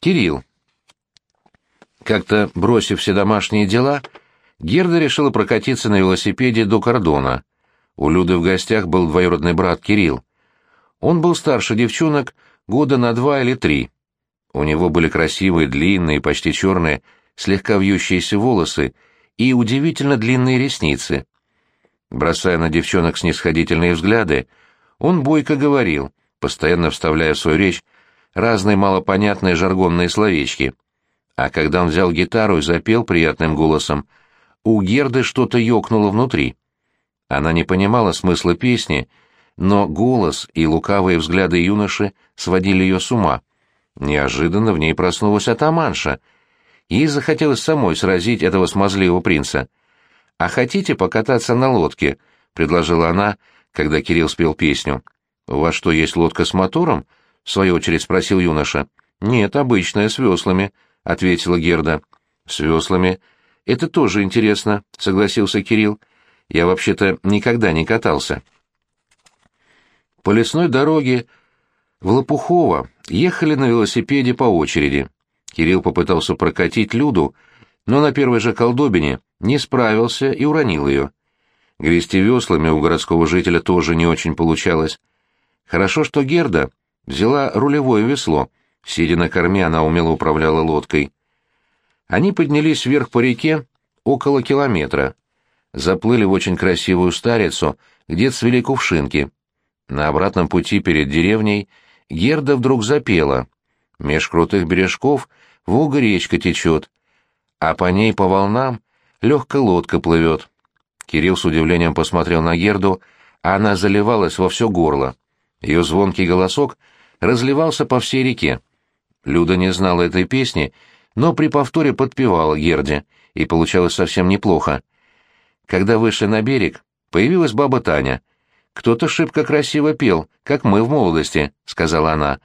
Кирилл. Как-то бросив все домашние дела, Герда решила прокатиться на велосипеде до кордона. У Люды в гостях был двоюродный брат Кирилл. Он был старше девчонок года на два или три. У него были красивые, длинные, почти черные, слегка вьющиеся волосы и удивительно длинные ресницы. Бросая на девчонок снисходительные взгляды, он бойко говорил, постоянно вставляя в свою речь разные малопонятные жаргонные словечки. А когда он взял гитару и запел приятным голосом, у Герды что-то ёкнуло внутри. Она не понимала смысла песни, но голос и лукавые взгляды юноши сводили ее с ума. Неожиданно в ней проснулась атаманша. Ей захотелось самой сразить этого смазливого принца. «А хотите покататься на лодке?» — предложила она, когда Кирилл спел песню. «У вас что, есть лодка с мотором?» — в свою очередь спросил юноша. «Нет, обычная, с веслами», — ответила Герда. «С веслами? Это тоже интересно», — согласился Кирилл. «Я вообще-то никогда не катался». По лесной дороге в Лопухово ехали на велосипеде по очереди. Кирилл попытался прокатить Люду, но на первой же колдобине не справился и уронил ее. Грести веслами у городского жителя тоже не очень получалось. Хорошо, что Герда взяла рулевое весло. Сидя на корме, она умело управляла лодкой. Они поднялись вверх по реке около километра. Заплыли в очень красивую старицу, где цвели кувшинки. На обратном пути перед деревней Герда вдруг запела. Меж крутых бережков Волга речка течет, а по ней по волнам легкая лодка плывет. Кирилл с удивлением посмотрел на Герду, а она заливалась во все горло. Ее звонкий голосок разливался по всей реке. Люда не знала этой песни, но при повторе подпевала Герде, и получалось совсем неплохо. Когда вышли на берег, появилась баба Таня. «Кто-то шибко красиво пел, как мы в молодости», — сказала она.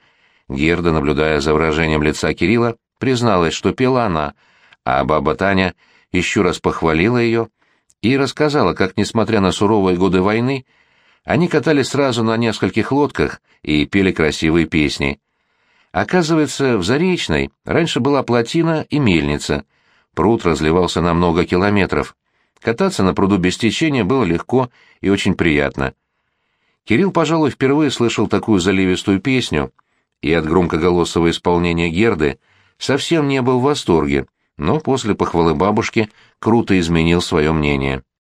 Герда, наблюдая за выражением лица Кирилла, призналась, что пела она, а баба Таня еще раз похвалила ее и рассказала, как, несмотря на суровые годы войны, они катались сразу на нескольких лодках и пели красивые песни. Оказывается, в Заречной раньше была плотина и мельница. Пруд разливался на много километров. Кататься на пруду без течения было легко и очень приятно. Кирилл, пожалуй, впервые слышал такую заливистую песню, и от громкоголосого исполнения Герды совсем не был в восторге, но после похвалы бабушки круто изменил свое мнение.